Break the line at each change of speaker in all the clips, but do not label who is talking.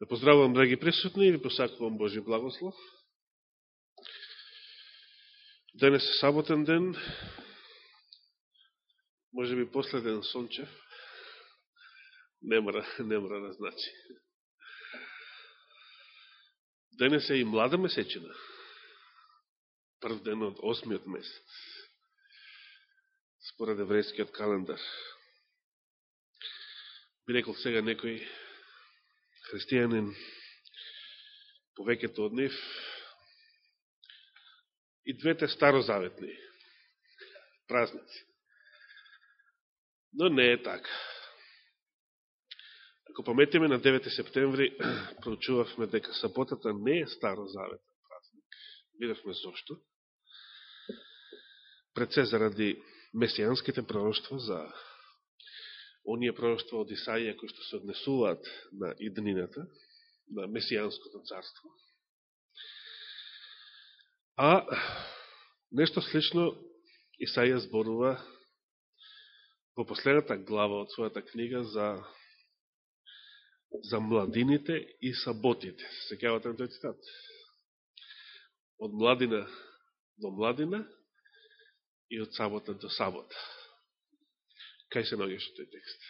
Да поздравувам драги присутни и ви посакувам Божи благослов. Денес е саботен ден, може би последен сончев, не мора, не мора да значи. Денес е и млада месечина, прв ден од осмиот месец, според еврејскиот календар. Би рекол сега некој христијанин, повеќето од нив, и двете старозаветни празници. Но не е така. Ако пометиме на 9 септември, проучувавме дека саботата не е старозаветен празник. Видавме зашто. Пред се заради месијанските пророќства за оние пророќства од Исаија кои што се однесуваат на иднината, на месијанското царство. А нешто слично Исаија зборува во последната глава од својата книга за за младините и саботите. Секјавате на тој цитат. Од младина до младина и од сабота до сабота кај се наоѓаше тој текст.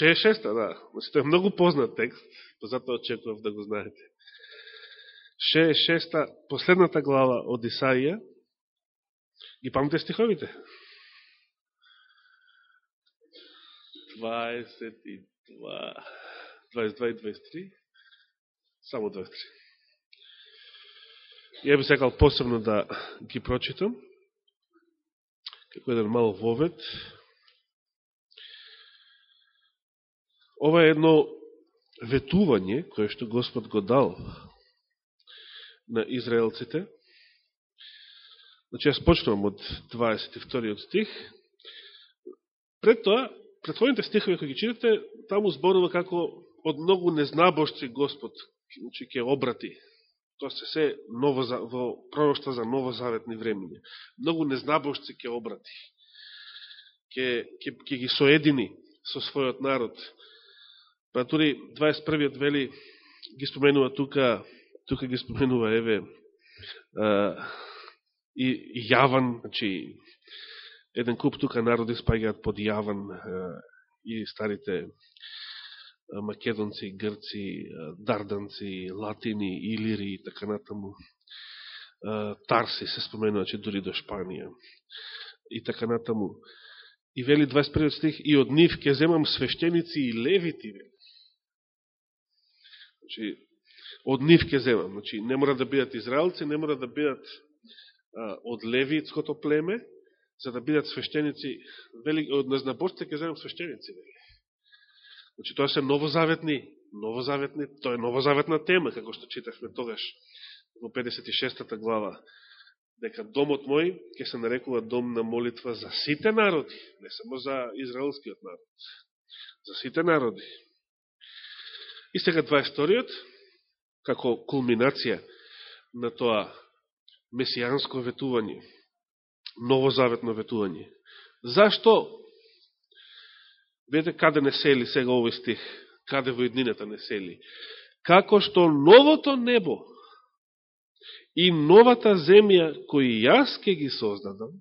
66-та, да. Значи, тој е многу познат текст, па затоа очекував да го знаете. 66-та, последната глава од Исаија, ги памте стиховите? 22, 22 и 23, само 23. Ја би секал посебно да ги прочитам, како еден мал вовет, Ова е едно ветување кое што Господ го дал на израелците. Значи, јас почнувам од 22 стих. Пред тоа, предходните стихови кои ги читате, таму зборува како од многу незнабошци Господ значи, ќе обрати. Тоа се се ново, во пророќа за новозаветни времења. Многу незнабошци ќе обрати. Ке, ке, ги соедини со својот народ Па тури 21-иот вели ги споменува тука, тука ги споменува еве а, и, и Јаван, значи еден куп тука народи спаѓаат под Јаван а, и старите македонци, грци, дарданци, латини, илири и така натаму. Тарси се споменува, че дури до Шпанија и така натаму. И вели 21 стих, и од нив ќе земам свештеници и левити. Значи, од нив ке земам. Значи, не мора да бидат израелци, не мора да бидат а, од левитското племе, за да бидат свештеници, вели, од незнаборците ке земам свештеници. Вели. Значи, тоа се новозаветни, новозаветни, тоа е новозаветна тема, како што читавме тогаш во 56-та глава, дека домот мој ќе се нарекува дом на молитва за сите народи, не само за израелскиот народ, за сите народи. И сега 22-иот, како кулминација на тоа месијанско ветување, новозаветно ветување. Зашто? Видете каде не сели сега овој стих, каде во иднината не сели. Како што новото небо и новата земја кои јас ке ги создадам,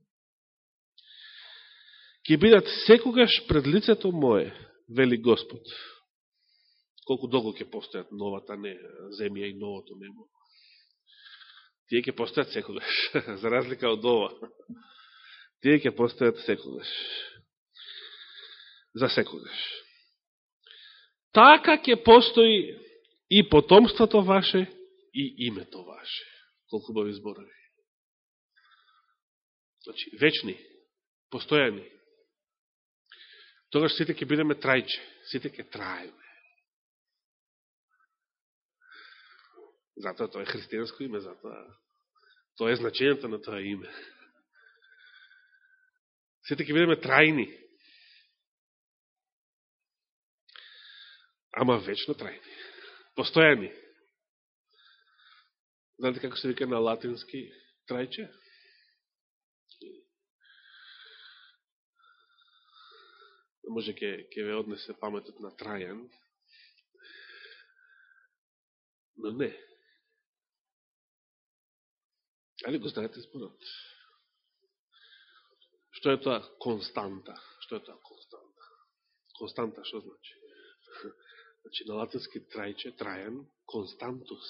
ќе бидат секогаш пред лицето мое, вели Господ колку долго ќе постојат новата не, земја и новото небо. Тие ќе постојат секогаш, за разлика од ова. Тие ќе постојат секогаш. За секогаш. Така ќе постои и потомството ваше и името ваше. Колку бови зборови. Значи, вечни, постојани. Тогаш сите ќе бидеме трајче, сите ќе траеме. Затоа тоа е христијанско име, затоа тоа е значењето на тоа име. Сите ќе бидеме трајни. Ама вечно трајни. Постојани. Знаете како се вика на латински трајче? Може ке, ке ве однесе паметот на Трајан. Но не. Али го знаете зборот? Што е тоа константа? Што е тоа константа? Константа што значи? Значи на латински трајче, трајан, константус.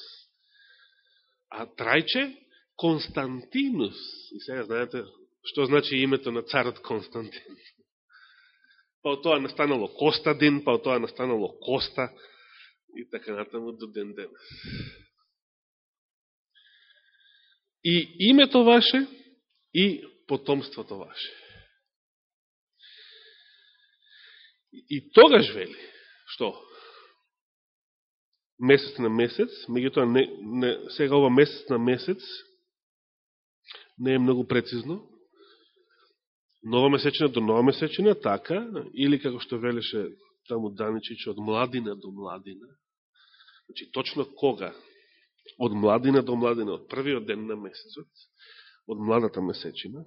А трајче, Константинус. И сега знаете што значи името на царот Константин. Па од тоа настанало Костадин, па од тоа настанало Коста и така натаму до ден денес. И името ваше и потомството ваше. И тогаш вели, што? Месец на месец, меѓутоа не, не, сега ова месец на месец не е многу прецизно. Нова месечина до нова месечина, така, или како што велеше таму Даничич, од младина до младина. Значи, точно кога? Од младина до младина, од првиот ден на месецот, од младата месечина,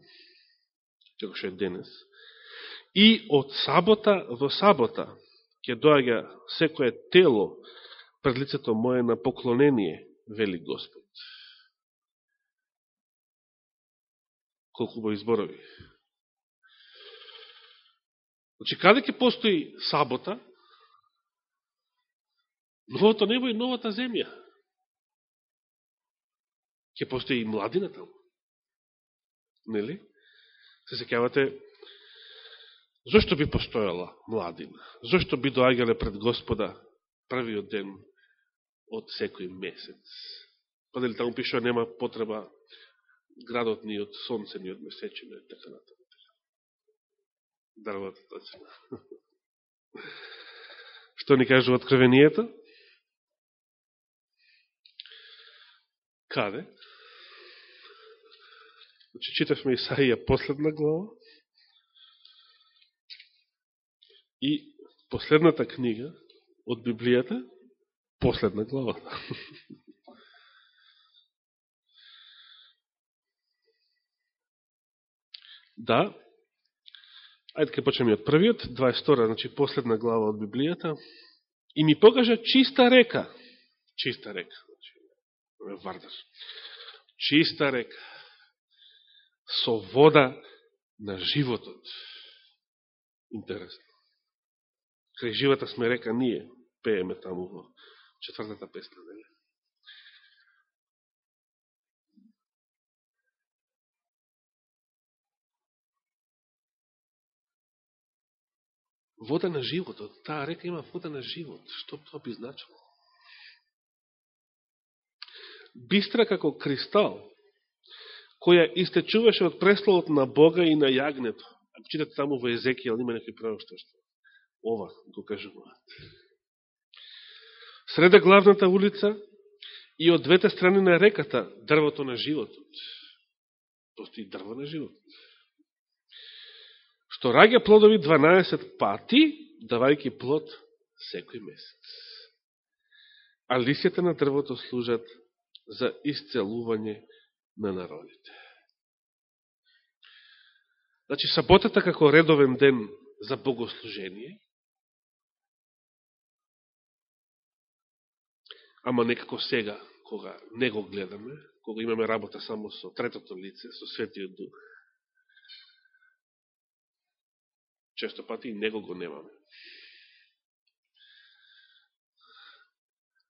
како што е денес, и од сабота во сабота, ќе доаѓа секое тело пред лицето моје на поклонение, вели Господ. Колку во изборови. Значи, каде ќе постои сабота, новото небо и новата земја. Ќе постои и младина таму. Нели? Се секјавате, зашто би постојала младина? Зашто би доаѓале пред Господа првиот ден од секој месец? Па дали таму пишува нема потреба градот ни од сонце, ни од месечина, така натаму. Дарвата точно. Што ни кажува откровението? Каде? Значи, читавме Исаија последна глава и последната книга од Библијата, последна глава. да, ајде ке почнеме од првиот, 22, значи последна глава од Библијата, и ми покажа чиста река, чиста река, значи, Вардар, чиста река, со вода на животот. Интересно. Кај живата сме река ние, пееме таму во четвртата песна, нели? Вода на животот. Таа река има вода на живот. Што тоа би значило? Бистра како кристал, која истечуваше од пресловот на Бога и на јагнето. Ако читате таму во Езекијал, има некој пророштвоства. Ова го кажуваат. Среда главната улица и од двете страни на реката дрвото на животот. Постои дрво на животот што раѓа плодови 12 пати, давајќи плод секој месец. А лисјата на дрвото служат за исцелување на народите. Значи, саботата како редовен ден за богослужение, ама некако сега, кога не го гледаме, кога имаме работа само со третото лице, со Светиот Дух, често пати и него го немаме.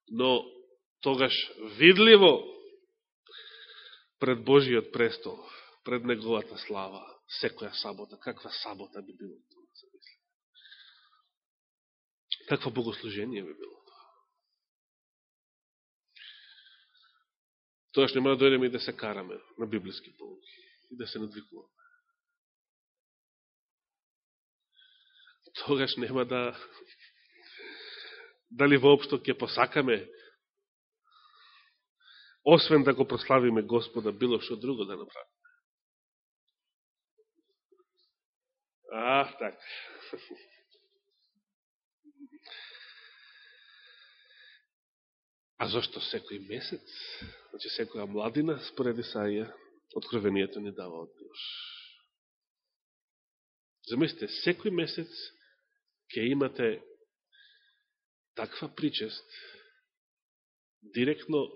Но тогаш видливо пред Божиот престол, пред неговата слава, секоја сабота, каква сабота би било тоа, се богослужение би било Тогаш нема да дојдеме и да се караме на библиски полуки и да се надвикуваме. тогаш нема да дали воопшто ќе посакаме освен да го прославиме Господа, било што друго да направиме. А, така. А зашто секој месец, значи секоја младина, според Исаија, откровението ни дава одговор. Замислите, секој месец ќе имате таква причест директно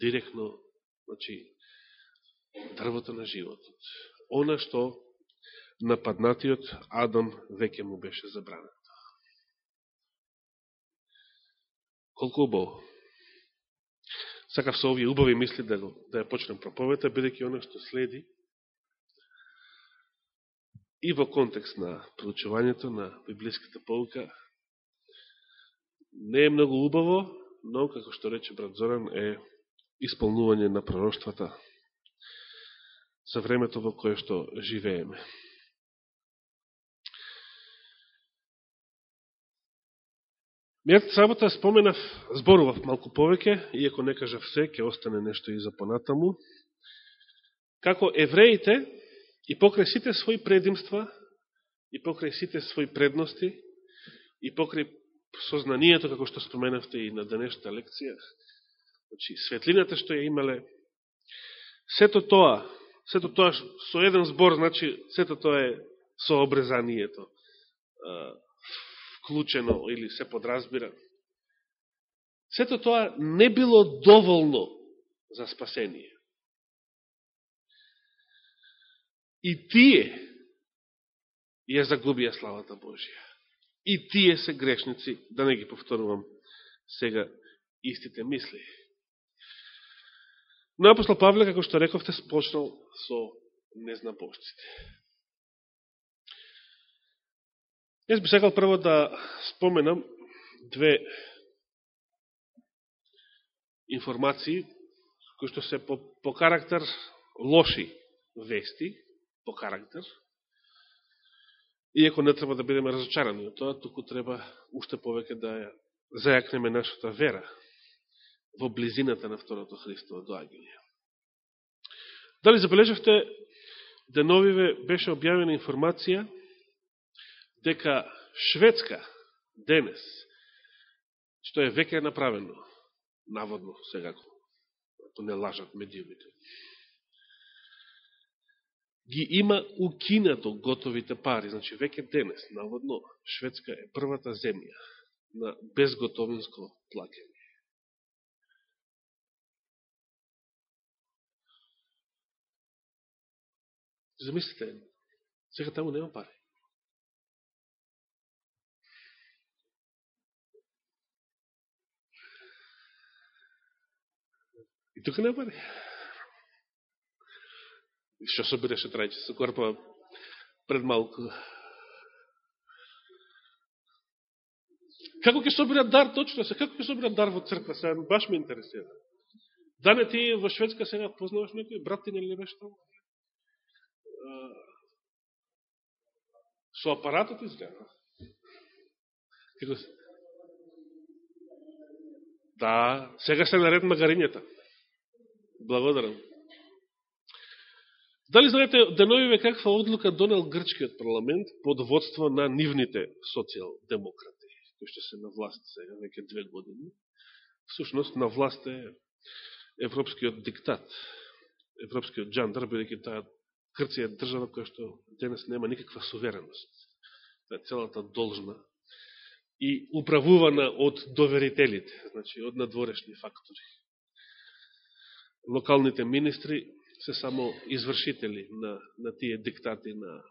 директно значи дрвото на животот. Она што нападнатиот Адам веќе му беше забрането. Колку убаво. Сакав со овие убави мисли да, го, да ја почнем проповета, бидеќи оно што следи и во контекст на проучувањето на библиската полка не е многу убаво, но, како што рече брат Зоран, е исполнување на пророштвата за времето во кое што живееме. Мијата сабота споменав, зборував малку повеќе, иако не кажав се, ќе остане нешто и за понатаму, како евреите и покрај сите своји предимства, и покрај сите своји предности, и покрај сознанието, како што споменавте и на денешната лекција, значи, светлината што ја имале, сето тоа, сето тоа со еден збор, значи, сето тоа е сообрезанието вклучено или се подразбира. Сето тоа не било доволно за спасение. И тие ја загубија славата Божија. И тие се грешници, да не ги повторувам сега истите мисли. Но апостол Павле, како што рековте, спочнал со незнабожците. Јас би сакал прво да споменам две информации кои што се по, по карактер лоши вести, по карактер, иако не треба да бидеме разочарани од тоа, туку треба уште повеќе да ја зајакнеме нашата вера во близината на Второто Христово доаѓање. Дали забележавте, деновиве беше објавена информација дека Шведска денес, што е веќе направено, наводно секако, ако не лажат медиумите, ги има укинато готовите пари. Значи, веќе денес, наводно, Шведска е првата земја на безготовинско плакење. Замислите, сега таму нема пари. И тука не пари. Што се береше трајче со корпа пред малку. Како ќе собират дар точно се? Како ќе собират дар во црква? Се баш ме интересира. Дане ти во Шведска сега познаваш некој брат ти не беше таму? Со апаратот изгледа. Како Да, сега се наред магарињата. Благодарам. Дали знаете, деновиве каква одлука донел грчкиот парламент под водство на нивните социјал-демократи, кои што се на власт сега, веќе две години. Всушност, на власт е европскиот диктат, европскиот джандар, бидеќи таа Грција е држава која што денес нема никаква сувереност. Таа е целата должна и управувана од доверителите, значи од надворешни фактори. Локалните министри се само извршители на, на тие диктати на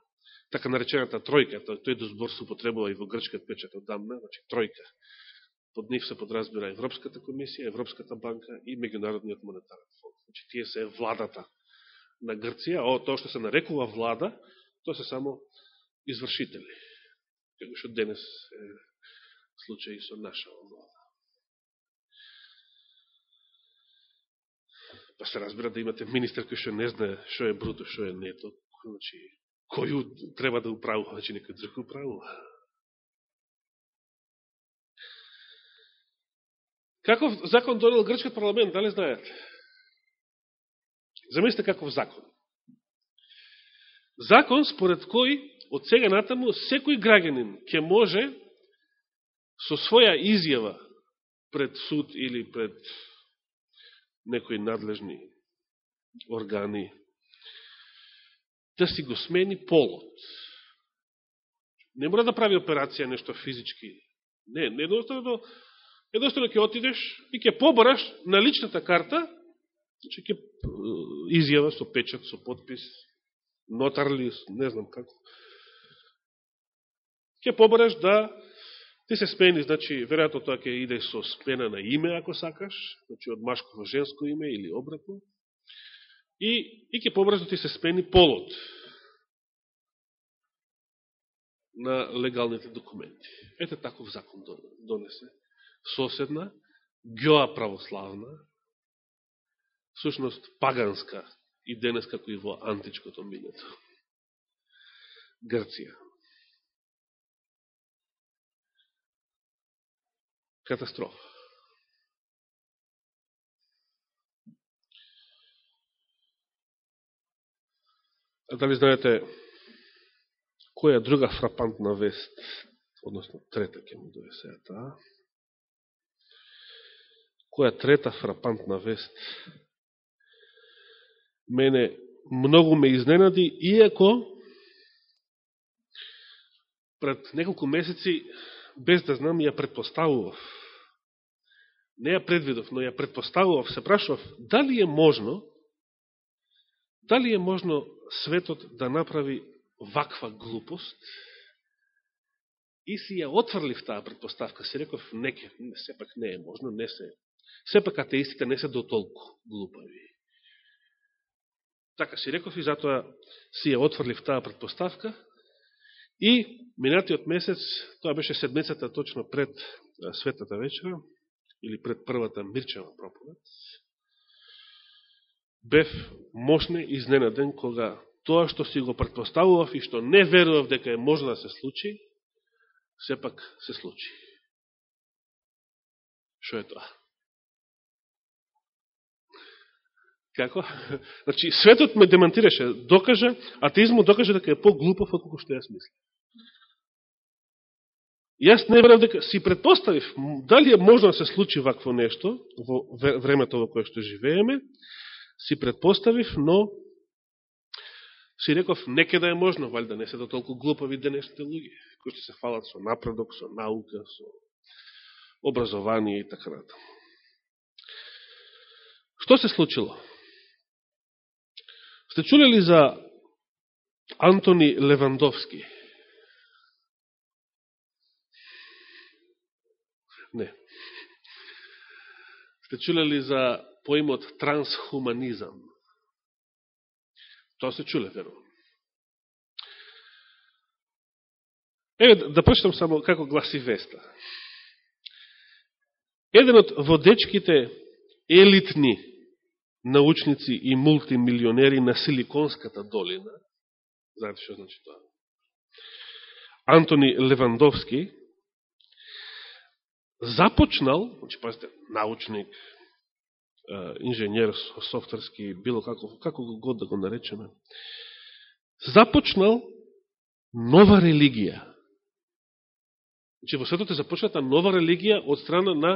така наречената тројка, тој дозбор се употребува и во грчкиот печат одамна, значи тројка. Под нив се подразбира Европската комисија, Европската банка и Меѓународниот монетарен фонд. Значи тие се владата на Грција, о тоа што се нарекува влада, тоа се само извршители. Како што денес е случај со наша влада. Па се разбира да имате министр кој што не знае што е бруто, што е нето. Значи, кој треба да управува, значи некој друг управува. Каков закон донел грчкиот парламент, дали знаете? Замислите каков закон. Закон според кој од сега натаму секој граѓанин ќе може со своја изјава пред суд или пред некои надлежни органи, да си го смени полот. Не мора да прави операција нешто физички. Не, не едноставно едноставно ќе отидеш и ќе побораш на личната карта, значи ќе изјава со печат, со подпис, нотарли, не знам како. Ќе побораш да ти се смени, значи, веројатно тоа ќе иде со смена на име, ако сакаш, значи од машко во женско име или обратно. И, и ќе побрзно ти се смени полот на легалните документи. Ете таков закон донесе. Соседна, геоа православна, сушност паганска и денес како и во античкото минето. Грција. Катастрофа. А дали знаете која друга фрапантна вест, односно трета ќе му дое сега таа, која трета фрапантна вест мене многу ме изненади, иако пред неколку месеци, без да знам, ја предпоставував. Не ја предвидов, но ја предпоставував, се прашував, дали е можно, дали е можно светот да направи ваква глупост, и си ја отврлив таа предпоставка, си реков, неке, сепак не е можно, не се, сепак атеистите не се до толку глупави. Така си реков и затоа си ја отврлив таа предпоставка и минатиот месец, тоа беше седмицата точно пред Светата вечера, или пред првата Мирчева проповед, бев мощне изненаден кога тоа што си го предпоставував и што не верував дека е можно да се случи, сепак се случи. Шо е тоа? Како? Значи, светот ме демантираше, докаже, атеизмот докаже дека е по-глупав од што јас мислам. Јас не верам дека си предпоставив дали е можно да се случи вакво нешто во времето во кое што живееме, си предпоставив, но си реков неке да е можно, валјда не се да толку глупави денешните луѓе, кои што се фалат со напредок, со наука, со образование и така натаму. Што се случило? Сте чулели за Антони Левандовски? Не. Сте чулели за поимот трансхуманизам? Тоа се чуле, верувам. Еве, да, да прочитам само како гласи веста. Еден од водечките елитни научници и мултимилионери на Силиконската долина, знаете што значи тоа, Антони Левандовски, започнал, значи, пазите, научник, инженер, софтверски, било како, како год да го наречеме, започнал нова религија че во светот е започната нова религија од страна на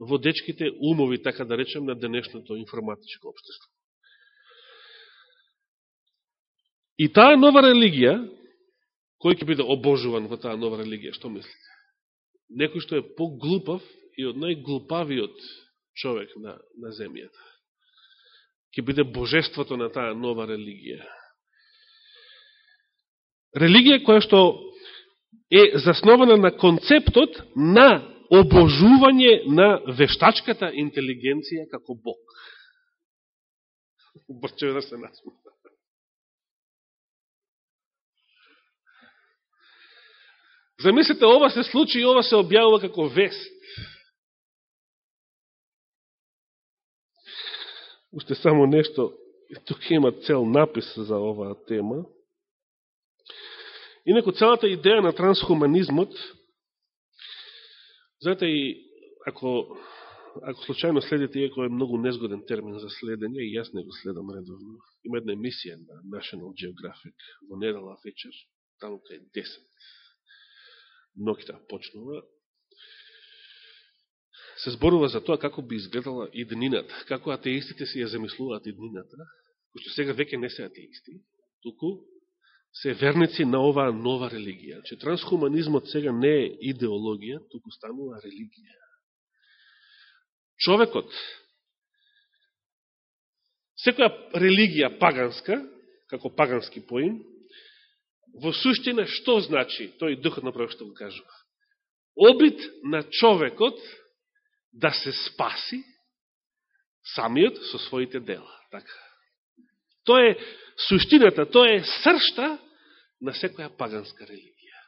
водечките умови, така да речем, на денешното информатичко обштество. И таа нова религија, кој ќе биде обожуван во таа нова религија, што мислите? Некој што е поглупав и од најглупавиот човек на, на земјата. Ке биде божеството на таа нова религија. Религија која што е заснована на концептот на обожување на вештачката интелигенција како Бог. Брчеве да се насмута. Замислите, ова се случи и ова се објавува како вест. Уште само нешто, тук има цел напис за оваа тема. Инако целата идеја на трансхуманизмот, знаете и ако, ако случајно следите, иако е многу незгоден термин за следење, и јас не го следам редовно, има една емисија на National Geographic во недела вечер, таму кај 10 ноќта почнува, се зборува за тоа како би изгледала иднината, како атеистите се ја замислуваат иднината, кој што сега веќе не се атеисти, туку се верници на оваа нова религија. Че трансхуманизмот сега не е идеологија, туку станува религија. човекот, секоја религија паганска, како пагански поим, во суштина што значи, тој духот на што го кажува? Обид на човекот да се спаси самиот со своите дела. Така. Тоа е суштината, тоа е сршта на секоја паганска религија.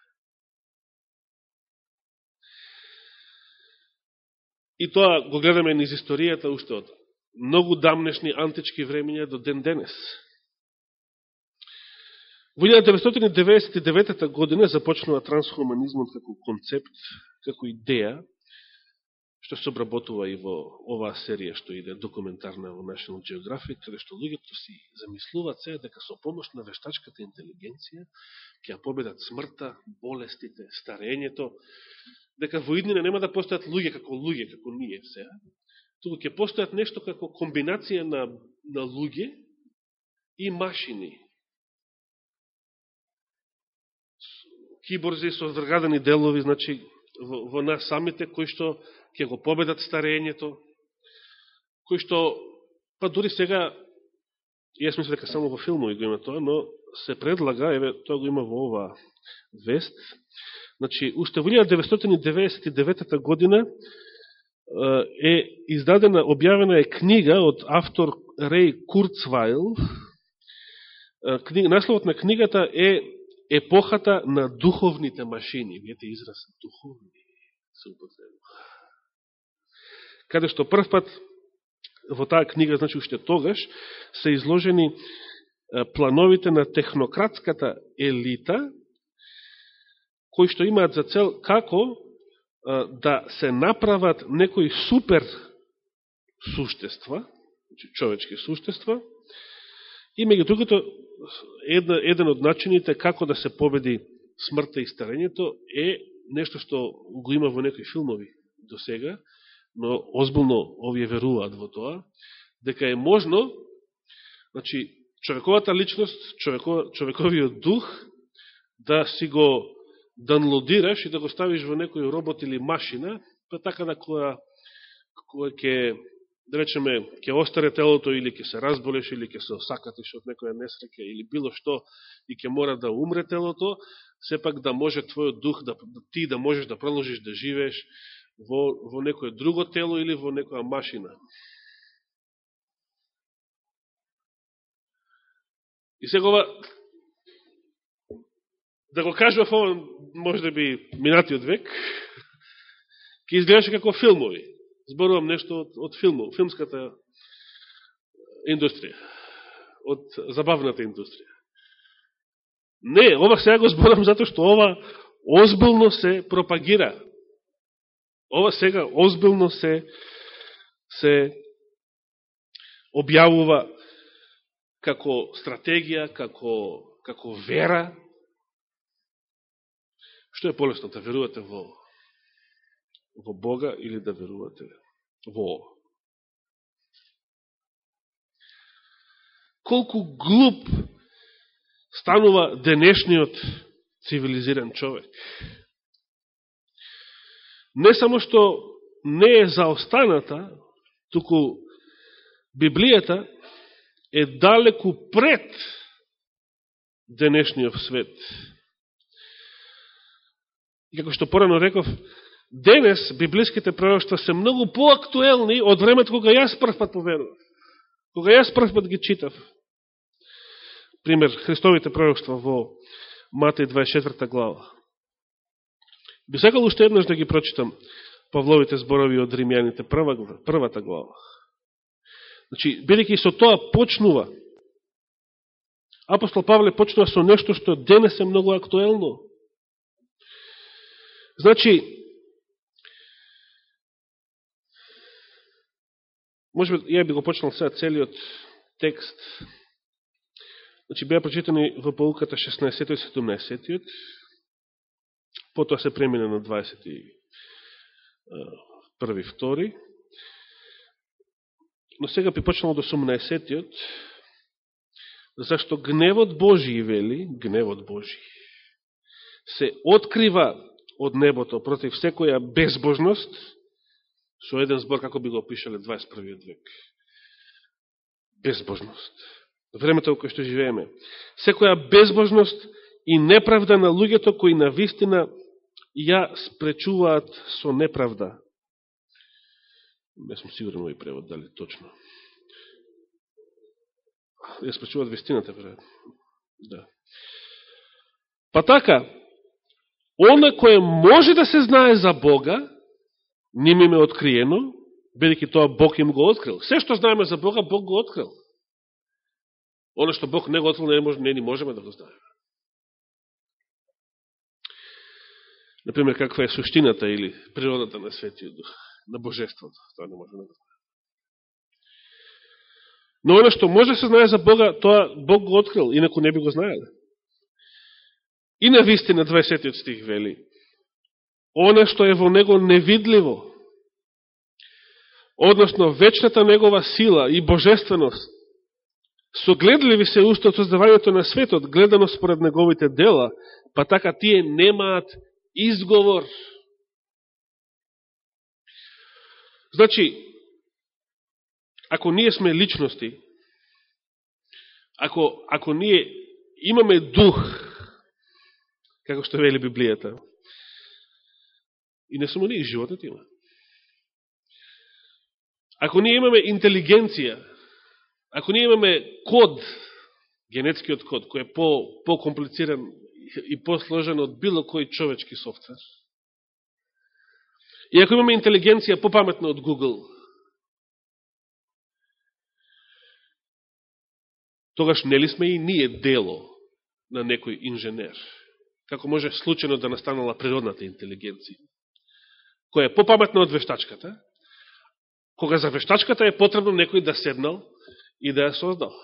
И тоа го гледаме низ историјата уште од многу дамнешни антички времења до ден денес. Во 1999 година започнува трансхуманизмот како концепт, како идеја, што се обработува и во оваа серија што иде документарна во National Geographic, каде што луѓето си замислуваат се дека со помош на вештачката интелигенција ќе победат смртта, болестите, старењето, дека во иднина нема да постојат луѓе како луѓе, како ние се, туку ќе постојат нешто како комбинација на, на луѓе и машини, киборзи со вргадани делови, значи, во, во нас самите, кои што ќе го победат старењето, кои што, па дури сега, јас мислам дека само во филмови го има тоа, но се предлага, еве, тоа го има во ова вест, значи, уште во 1999 година е издадена, објавена е книга од автор Рей Курцвайл, книга, насловот на книгата е епохата на духовните машини. Видите израз духовни се употребува. Каде што првпат во таа книга, значи уште тогаш, се изложени плановите на технократската елита, кои што имаат за цел како да се направат некои супер суштества, значи, човечки суштества, и меѓу другото една, еден од начините како да се победи смртта и старењето е нешто што го има во некои филмови до сега, но озбилно овие веруваат во тоа, дека е можно, значи, човековата личност, човеко, човековиот дух, да си го данлодираш и да го ставиш во некој робот или машина, па така да која, која ќе да речеме, ќе остаре телото или ќе се разболеш или ќе се осакатиш од некоја несреќа или било што и ќе мора да умре телото, сепак да може твојот дух, да, ти да можеш да продолжиш да живееш во, во некое друго тело или во некоја машина. И сега да го кажував ова, може да би минатиот век, ќе изгледаше како филмови зборувам нешто од, од филмов, филмската индустрија, од забавната индустрија. Не, ова сега го зборам затоа што ова озбилно се пропагира. Ова сега озбилно се се објавува како стратегија, како, како вера. Што е полесно да верувате во во Бога или да верувате во Колку глуп станува денешниот цивилизиран човек. Не само што не е заостаната, туку Библијата е далеку пред денешниот свет. И како што порано реков, Денес библиските пророќства се многу поактуелни од времето кога јас прв пат поверував. Кога јас прв пат ги читав. Пример, Христовите пророќства во Матеј 24 глава. Би сакал уште еднаш да ги прочитам Павловите зборови од Римјаните прва, првата глава. Значи, бидеќи со тоа почнува, апостол Павле почнува со нешто што денес е многу актуелно. Значи, Може би, ја би го почнал сега целиот текст. Значи, беа прочитани во полуката 16 и 17 потоа се премина на 21 втори. Но сега би почнал до 18-тиот, зашто гневот Божи, вели, гневот Божи, се открива од небото против секоја безбожност Со еден збор, како би го опишале 21. век. Безбожност. Времето во кое што живееме. Секоја безбожност и неправда на луѓето кои на вистина ја спречуваат со неправда. Не сум сигурен овој превод, дали точно. Ја спречуваат вистината, веројатно. Да. Па така, она кое може да се знае за Бога, ним им е откриено, бидеќи тоа Бог им го открил. Се што знаеме за Бога, Бог го открил. Оно што Бог не го открил, не, може, не ни можеме да го знаеме. Например, каква е суштината или природата на Светиот Дух, на Божеството. Тоа не може да го знае. Но оно што може да се знае за Бога, тоа Бог го открил, инако не би го знаеле. И на вистина 20 стих вели, оно што е во него невидливо, односно вечната негова сила и божественост, согледливи се уште од создавањето на светот, гледано според неговите дела, па така тие немаат изговор. Значи, ако ние сме личности, ако, ако ние имаме дух, како што вели Библијата, и не само ние, животот има. Ако ние имаме интелигенција, ако ние имаме код, генетскиот код, кој е по-комплициран по и посложен од било кој човечки софтвер. И ако имаме интелигенција попаметна од Google, тогаш нели сме и ние дело на некој инженер? Како може случайно да настанала природната интелигенција, која е попаметна од вештачката, кога за вештачката е потребно некој да седнал и да ја создал.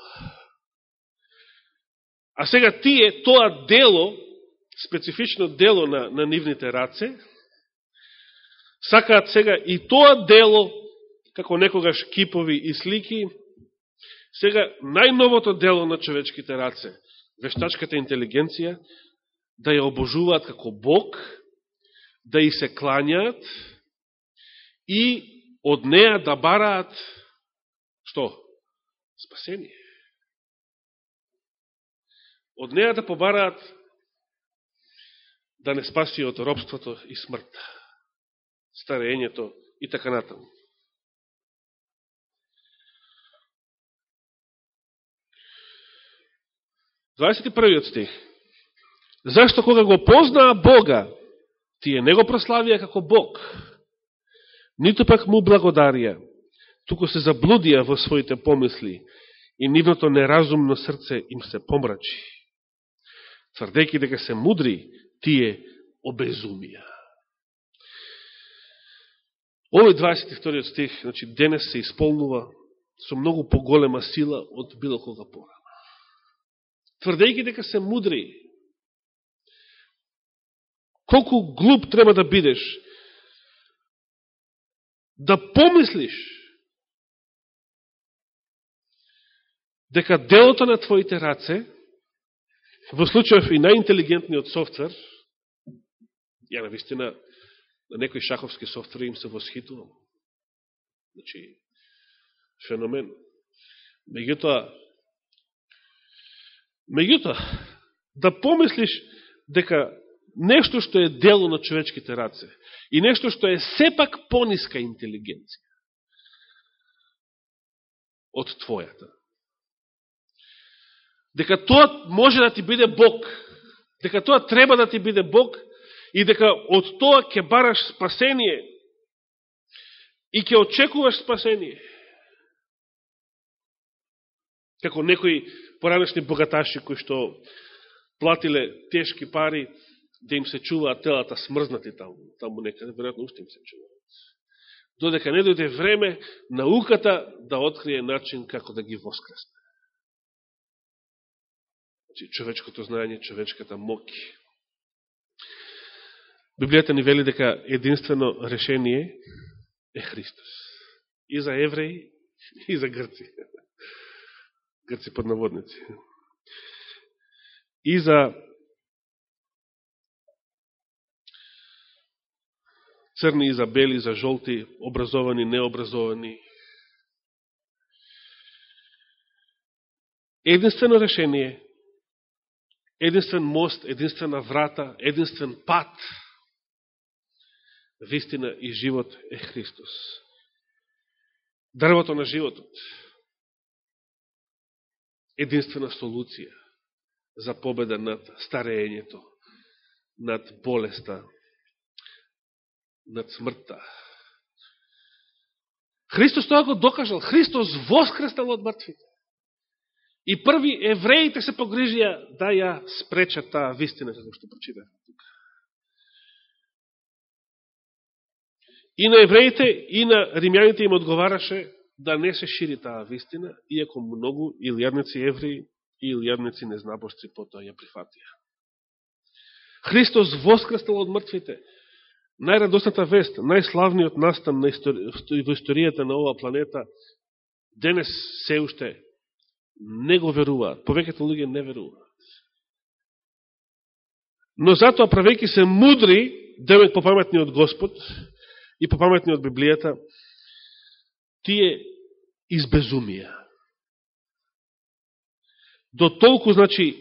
А сега тие, тоа дело, специфично дело на, на нивните раце, сакаат сега и тоа дело, како некогаш кипови и слики, сега најновото дело на човечките раце, вештачката интелигенција, да ја обожуваат како Бог, да и се кланјаат и од неа да бараат што? Спасение од неја да побараат да не спаси од робството и смртта, старењето и така натаму. Двадесет првиот стих. Зашто кога го познаа Бога, тие не го прославија како Бог, ниту пак му благодарија, туку се заблудија во своите помисли и нивното неразумно срце им се помрачи тврдејќи дека се мудри, тие обезумија. Овој 22 стих, значи, денес се исполнува со многу поголема сила од било кога порано. Тврдејќи дека се мудри, колку глуп треба да бидеш, да помислиш дека делото на твоите раце Во случајов и најинтелигентниот софтвер, ја на вистина, на некои шаховски софтвери им се восхитувам. Значи, феномен. Меѓутоа, меѓутоа, да помислиш дека нешто што е дело на човечките раце и нешто што е сепак пониска интелигенција од твојата, дека тоа може да ти биде Бог, дека тоа треба да ти биде Бог и дека од тоа ќе бараш спасение и ќе очекуваш спасение. Како некои поранешни богаташи кои што платиле тешки пари да им се чуваат телата смрзнати таму, таму некаде, веројатно уште им се чуваат. Додека не дојде време науката да открие начин како да ги воскресне. Значи, човечкото знаење, човечката моки. Библијата ни вели дека единствено решение е Христос. И за евреи, и за грци. Грци поднаводници. И за црни и за бели, за жолти, образовани, необразовани. Единствено решение, единствен мост, единствена врата, единствен пат, вистина и живот е Христос. Дрвото на животот. Единствена солуција за победа над старењето, над болеста, над смртта. Христос тоа го докажал. Христос воскреснал од мртвите. И први евреите се погрижија да ја спречат таа вистина, како што прочитав тука. И на евреите, и на римјаните им одговараше да не се шири таа вистина, иако многу илјадници евреи и илјадници незнабожци потоа ја прифатија. Христос воскреснал од мртвите. Најрадосната вест, најславниот настан на истори... во историјата на оваа планета, денес се уште не го веруваат. Повеќето луѓе не веруваат. Но затоа, правејќи се мудри, демек попаметни од Господ и попаметни од Библијата, тие избезумија. До толку, значи,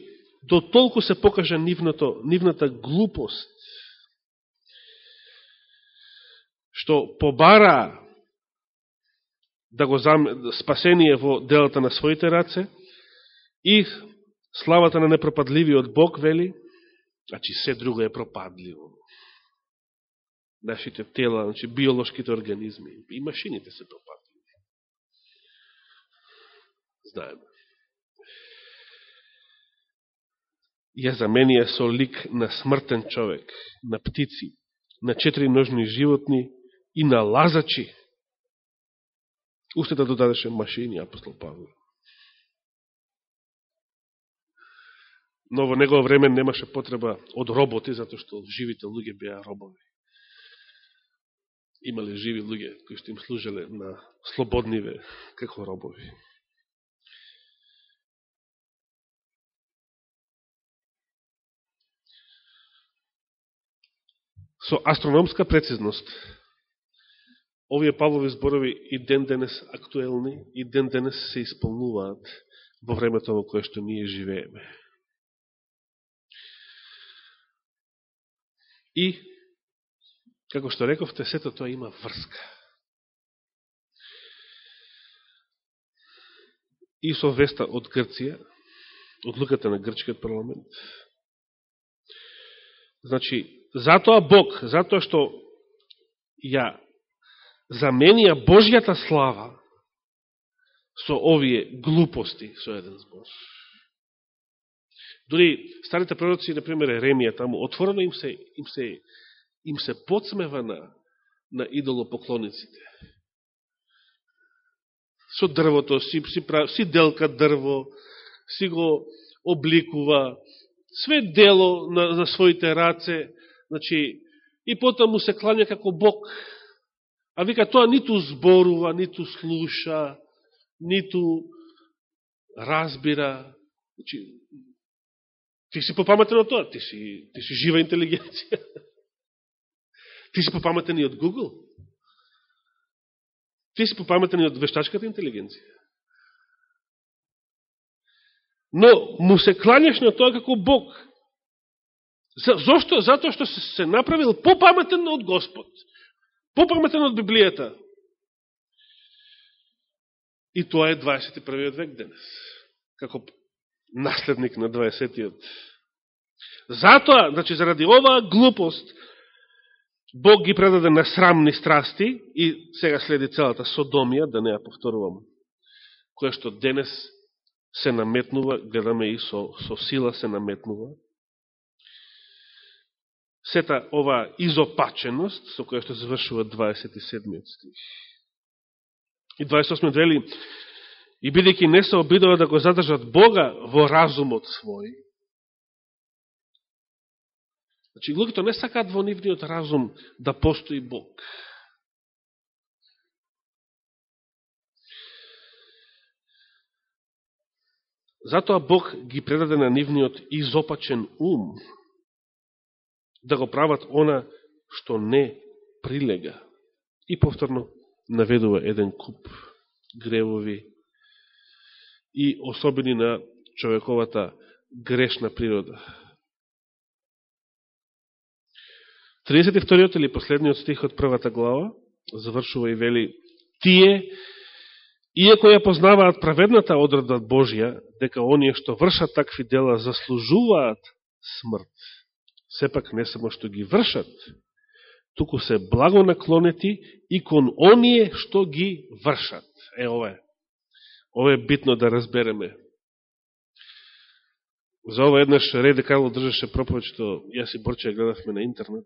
до толку се покажа нивното, нивната глупост, што побара да го зам... спасение во делата на своите раце и славата на непропадливиот Бог вели, значи се друго е пропадливо. Нашите тела, значи биолошките организми и машините се пропадливи. Знаеме. Ја заменија со лик на смртен човек, на птици, на четири ножни животни и на лазачи, Уште да додадеше машини, апостол Павле. Но во негово време немаше потреба од роботи, затоа што живите луѓе беа робови. Имале живи луѓе кои што им служеле на слободниве како робови. Со астрономска прецизност овие Павлови зборови и ден денес актуелни, и ден денес се исполнуваат во времето во кое што ние живееме. И, како што рековте, сето тоа има врска. И со веста од Грција, од луката на Грчкиот парламент. Значи, затоа Бог, затоа што ја заменија Божјата слава со овие глупости, со еден збор. Дори старите пророци, например, Еремија, таму, отворено им се, им се, им се подсмева на, на идолопоклониците. Со дрвото, си, си, прав, си делка дрво, си го обликува, све дело на, на своите раце, значи, и потом му се кланя како Бог, А вика, тоа ниту зборува, ниту слуша, ниту разбира. Значи, ти си попаметен од тоа, ти си, ти си жива интелигенција. Ти си попаметен и од Google. Ти си попаметен и од вештачката интелигенција. Но му се кланяш на тоа како Бог. Зошто? Затоа што се направил попаметен од Господ попаметен од Библијата. И тоа е 21. век денес, како наследник на 20. Затоа, значи, заради оваа глупост, Бог ги предаде на срамни страсти и сега следи целата Содомија, да не ја повторувам, која што денес се наметнува, гледаме и со, со сила се наметнува, сета ова изопаченост со која што завршува 27 стих. И 28 вели, и бидејќи не се обидува да го задржат Бога во разумот свој, Значи, луѓето не сакаат во нивниот разум да постои Бог. Затоа Бог ги предаде на нивниот изопачен ум, да го прават она што не прилега. И повторно наведува еден куп гревови и особени на човековата грешна природа. 32 или последниот стих од првата глава завршува и вели Тие, иако ја познаваат праведната одредба Божија, дека оние што вршат такви дела заслужуваат смрт, сепак не само што ги вршат, туку се благо наклонети и кон оние што ги вршат. Е, ова е. Ова е битно да разбереме. За ова еднаш Реде Карло држаше проповед што јас и Борче гледавме на интернет.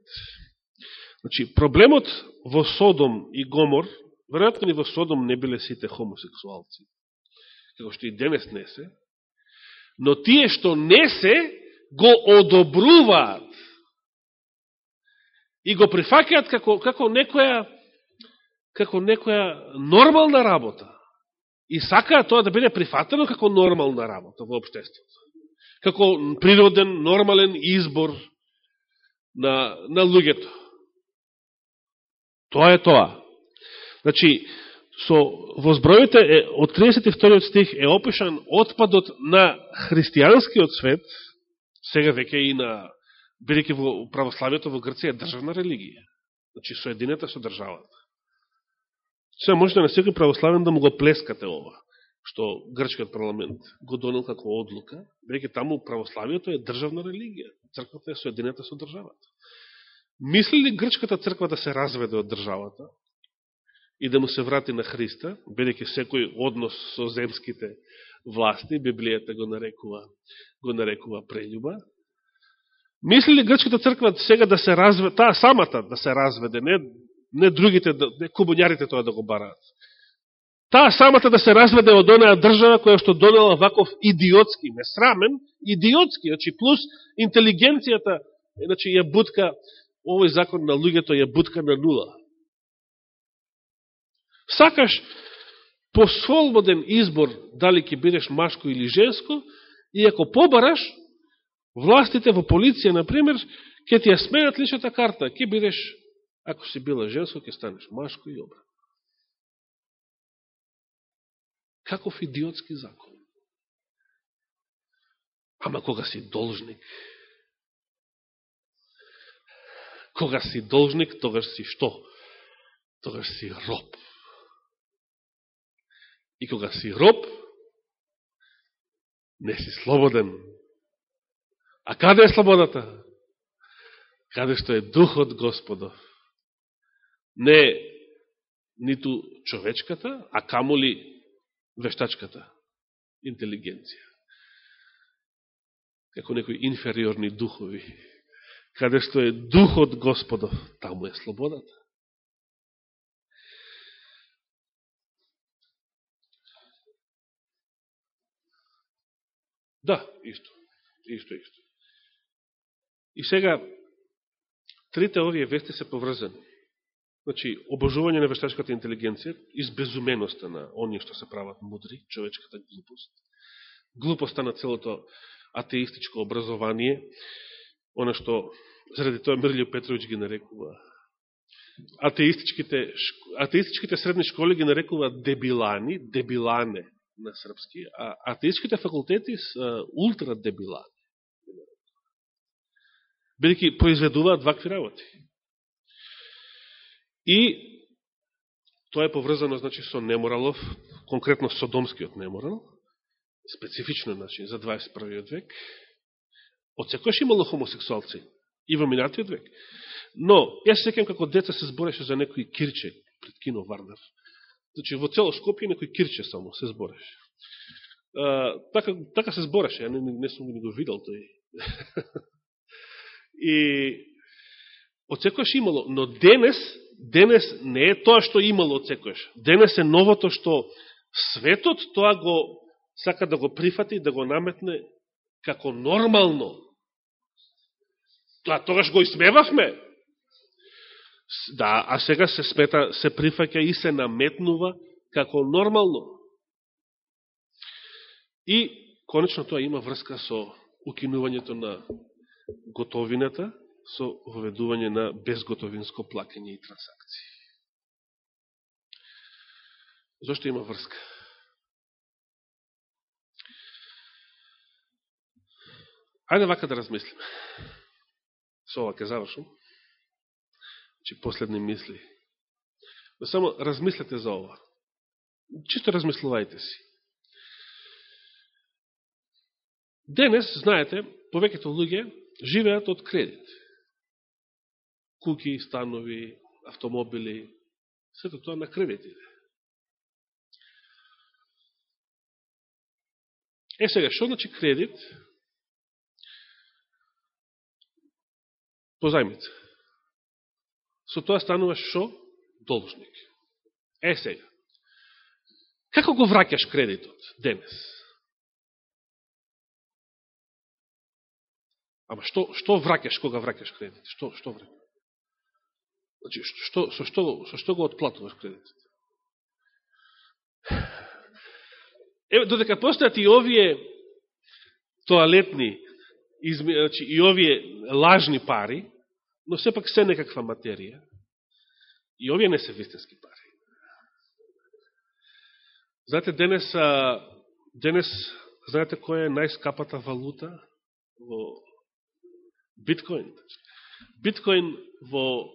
Значи, проблемот во Содом и Гомор, веројатно и во Содом не биле сите хомосексуалци, како што и денес не се, но тие што не се, го одобруваат и го прифакаат како, како некоја како некоја нормална работа. И сакаат тоа да биде прифатено како нормална работа во обштеството како природен, нормален избор на, на луѓето. Тоа е тоа. Значи, со возбројите е, од 32 стих е опишан отпадот на христијанскиот свет, сега веќе и на, бидеќи во православието во Грција е државна религија. Значи, соединета со државата. Се можете да на секој православен да му го плескате ова што грчкиот парламент го донел како одлука, веќе таму православието е државна религија. Црквата е соединета со државата. Мисли ли грчката црква да се разведе од државата и да му се врати на Христа, бидејќи секој однос со земските власти, Библијата го нарекува, го нарекува прелюба, Мисли ли грчката црква сега да се разведе, таа самата да се разведе, не, не другите, да, не кубонјарите тоа да го бараат, таа самата да се разведе од онаа држава која што донела ваков идиотски, несрамен, идиотски, значи плюс интелигенцијата, значи ја будка, овој закон на луѓето ја будка на нула. Сакаш по свободен избор дали ќе бидеш машко или женско, и ако побараш, властите во полиција, например, ќе ти ја сменат личната карта, ќе бидеш, ако си била женско, ќе станеш машко и обра. Каков идиотски закон. Ама кога си должник, кога си должник, тогаш си што? Тогаш си роб. И кога си роб, не си слободен. А каде е слободата? Каде што е духот Господов. Не ниту човечката, а камоли вештачката интелигенција. Како некои инфериорни духови. Каде што е духот Господов, таму е слободата. Да, исто. Исто, исто. И сега, трите овие вести се поврзани. Значи, обожување на вештачката интелигенција, избезуменоста на оние што се прават мудри, човечката глупост, глупоста на целото атеистичко образование, оно што заради тоа Мирлио Петрович ги нарекува атеистичките, атеистичките средни школи ги нарекува дебилани, дебилане на српски, а атеистичките факултети се ултра дебилани. Бидеќи произведуваат вакви работи. И тоа е поврзано значи, со неморалов, конкретно содомскиот неморал, специфично значи, за 21. век. Од секојаш имало хомосексуалци и во минатиот век. Но, јас се секам како деца се збореше за некој кирче пред кино Варнер. Значи, во цело Скопје некој кирче само се збореше. А, така, така се збореше, ја не, не сум го видел тој. и од секојаш имало, но денес денес не е тоа што имало од секојаш. Денес е новото што светот тоа го сака да го прифати, да го наметне како нормално. Тоа тогаш го измевавме. Да, а сега се смета, се прифаќа и се наметнува како нормално. И, конечно, тоа има врска со укинувањето на готовината, со воведување на безготовинско плакење и трансакции. Зошто има врска? Ајде вака да размислиме. Со ова ке завршам. Че последни мисли. Но само размислете за ова. Чисто размислувајте си. Денес, знаете, повеќето луѓе живеат од кредит. Куки, станови, автомобили, сето тоа на кредит иде. Е сега, што значи кредит? Позајмица. Со тоа стануваш шо? Должник. Е сега. Како го враќаш кредитот денес? Ама што, што враќаш кога враќаш кредит? Што, што враќаш? Значи, што, со, што, со што го отплатуваш кредитот? Еве, додека постојат и овие тоалетни, изми, значи, и овие лажни пари, но сепак се некаква материја, и овие не се вистински пари. Знаете, денес, денес знаете која е најскапата валута во биткоин? Биткоин во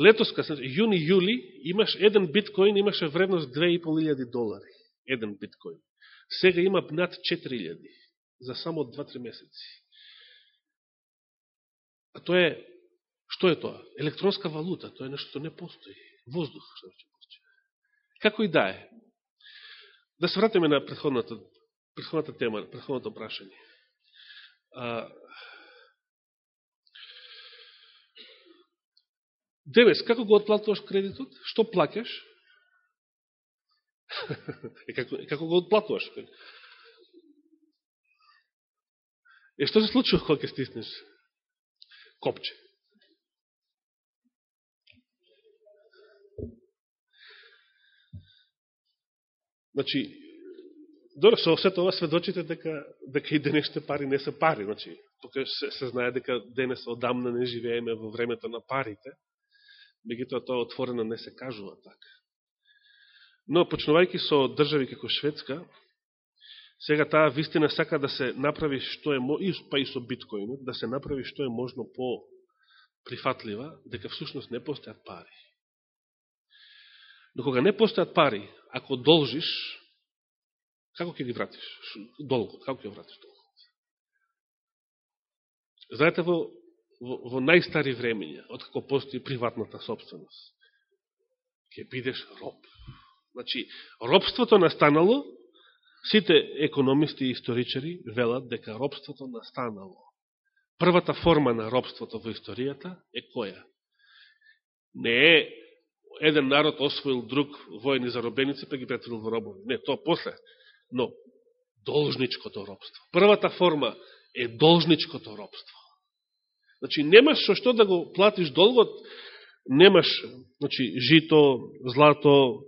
летоска, значи, јуни-јули, имаш еден биткоин имаше вредност 2500 долари. Еден биткоин. Сега има над 4000 за само 2-3 месеци. А тоа е, што е тоа? Електронска валута, тоа е нешто што не постои. Воздух, што ќе постои. Како и да е. Да се вратиме на предходната, предходната тема, предходното прашање. А, Денес, како го отплатуваш кредитот? Што плакаш? е, како, како го отплатуваш? Е, што се случува кога ќе стиснеш копче? Значи, добро, со се тоа сведочите дека, дека и денешните пари не се пари. Значи, тука се, се знае дека денес одамна не живееме во времето на парите, меѓутоа тоа отворено не се кажува така. Но, почнувајќи со држави како Шведска, Сега таа вистина сака да се направи што е па и со биткоинот, да се направи што е можно по прифатлива, дека всушност не постојат пари. Но кога не постојат пари, ако должиш, како ќе ги вратиш? Долго, како ќе вратиш долго? Знаете, во, во, во најстари времења, откако постои приватната собственост, ќе бидеш роб. Значи, робството настанало Сите економисти и историчари велат дека робството настанало. Првата форма на робството во историјата е која? Не е еден народ освоил друг војни заробеници, па ги претворил во робови. Не, тоа после. Но, должничкото робство. Првата форма е должничкото робство. Значи, немаш со што да го платиш долгот, немаш значи, жито, злато,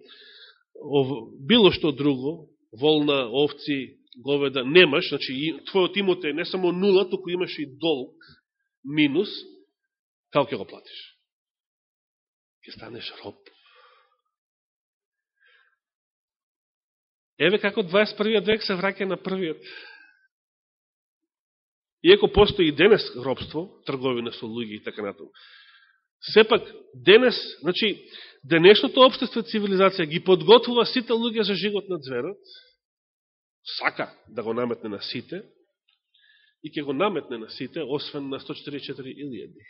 ов било што друго, волна, овци, говеда, немаш, значи твојот имот е не само нула, туку имаш и долг, минус, како ќе го платиш? Ке станеш роб. Еве како 21. век се враќа на првиот. Иако постои и денес робство, трговина со луѓе и така натаму. Сепак, денес, значи, денешното обштество цивилизација ги подготвува сите луѓе за живот на зверот, сака да го наметне на сите, и ќе го наметне на сите, освен на 144 илјади.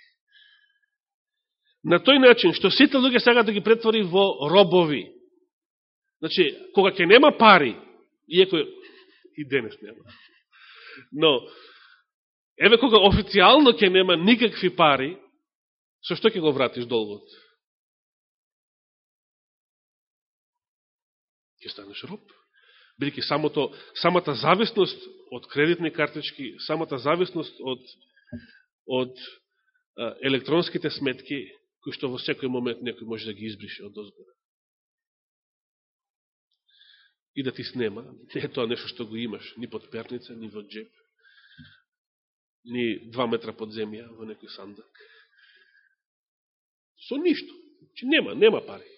На тој начин, што сите луѓе сега да ги претвори во робови. Значи, кога ќе нема пари, иако и денес нема, но, еве кога официјално ќе нема никакви пари, со што ќе го вратиш долгот? Ќе станеш роб бидеќи самото, самата зависност од кредитни картички, самата зависност од, од електронските сметки, кои што во секој момент некој може да ги избрише од озбора. И да ти снема, не е тоа нешто што го имаш ни под перница, ни во джеп, ни два метра под земја во некој сандак. Со ништо. Че нема, нема пари.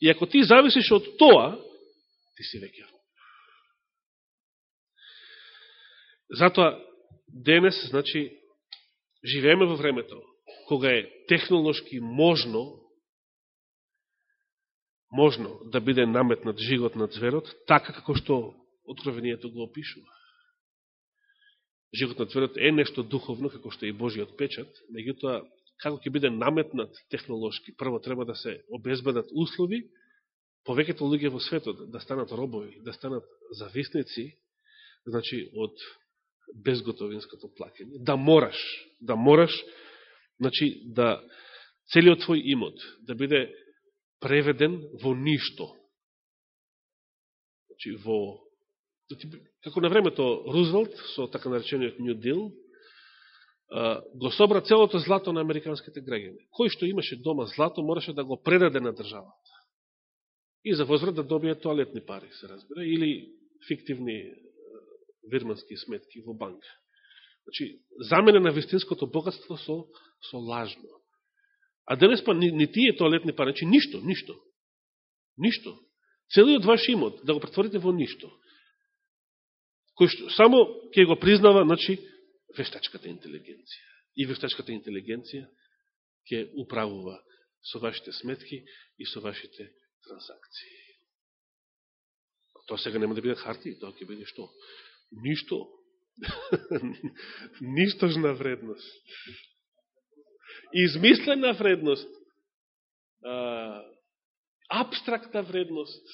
И ако ти зависиш од тоа, ти си веќе Затоа, денес, значи, живееме во времето, кога е технолошки можно можно да биде наметнат живот на зверот, така како што откровението го опишува. Живот на зверот е нешто духовно, како што е и Божиот печат, меѓутоа, како ќе биде наметнат технолошки, прво треба да се обезбедат услови, повеќето луѓе во светот да станат робови, да станат зависници, значи, од безготовинското плакење. Да мораш, да мораш, значи, да целиот твој имот да биде преведен во ништо. Значи, во... Како на времето Рузвелт, со така наречениот New Deal, го собра целото злато на американските граѓани. Кој што имаше дома злато, мораше да го предаде на државата. И за возврат да добие тоалетни пари, се разбира, или фиктивни вирмански сметки во банка. Значи, замене на вистинското богатство со, со лажно. А денес па ни, ни тие тоалетни пари, значи ништо, ништо. Ништо. Целиот ваш имот да го претворите во ништо. Кој што само ќе го признава, значи, вештачката интелигенција. И вештачката интелигенција ќе управува со вашите сметки и со вашите транзакции. Тоа сега нема да биде харти, тоа ќе биде што? Ништо. Ништожна вредност. Измислена вредност. А, абстрактна вредност.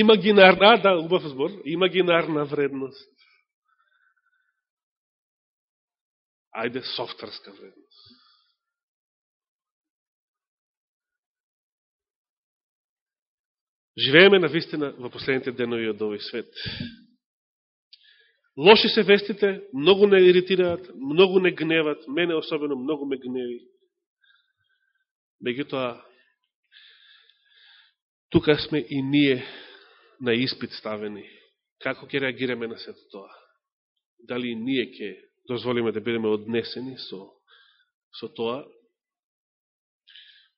Имагинарна, да, убав збор, имагинарна вредност. Ајде, софтарска вредност. Живееме на вистина во последните денови од овој свет. Лоши се вестите, многу не иритираат, многу не гневат, мене особено многу ме гневи. Меѓутоа, тука сме и ние на испит ставени. Како ќе реагираме на сето тоа? Дали ние ќе дозволиме да бидеме однесени со, со тоа?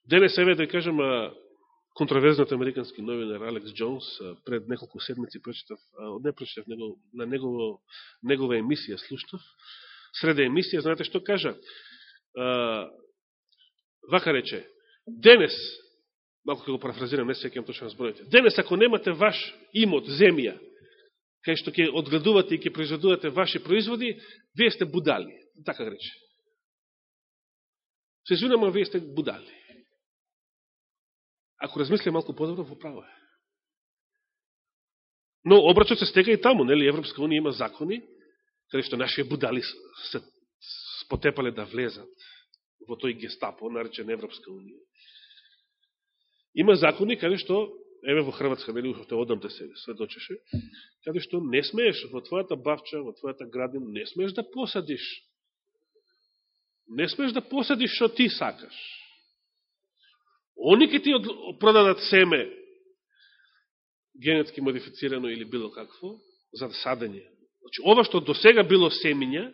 Денес, еве да кажем, контроверзниот американски новинар Алекс Джонс пред неколку седмици прочитав, не прочитав, него, на негово, негова емисија слуштав, среда емисија, знаете што кажа? Вака рече, денес, малко ќе го парафразирам, не се точно на зброите, денес ако немате ваш имот, земја, кај што ќе одградувате и ќе произведувате ваши производи, вие сте будали. Така рече. Се извинам, вие сте будали. Ако размисле малку подобро, во право е. Но обрачот се стега и таму, нели? Европска Унија има закони, каде што нашите будали се потепале да влезат во тој гестапо, наречен Европска Унија. Има закони каде што, еве во Хрватска, нели, уште одамте да се сведочеше, каде што не смееш во твојата бавча, во твојата градина, не смееш да посадиш. Не смееш да посадиш што ти сакаш. Они ке ти продадат семе генетски модифицирано или било какво, за садење. Значи, ова што до сега било семиња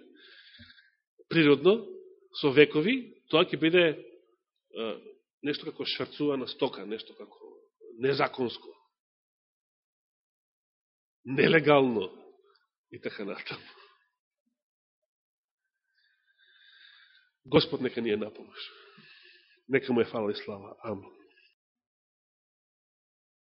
природно, со векови, тоа ќе биде нешто како шварцувана стока, нешто како незаконско, нелегално и така натаму. Господ нека ни е напомаш. Нека му е фала и слава. Амин.